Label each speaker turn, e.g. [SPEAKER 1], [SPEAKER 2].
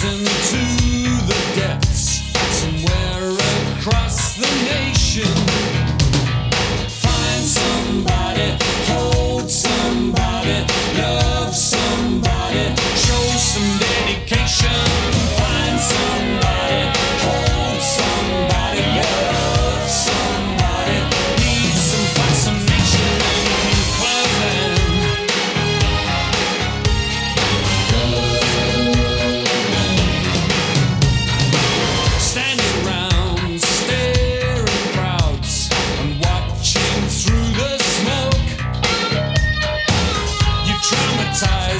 [SPEAKER 1] listen to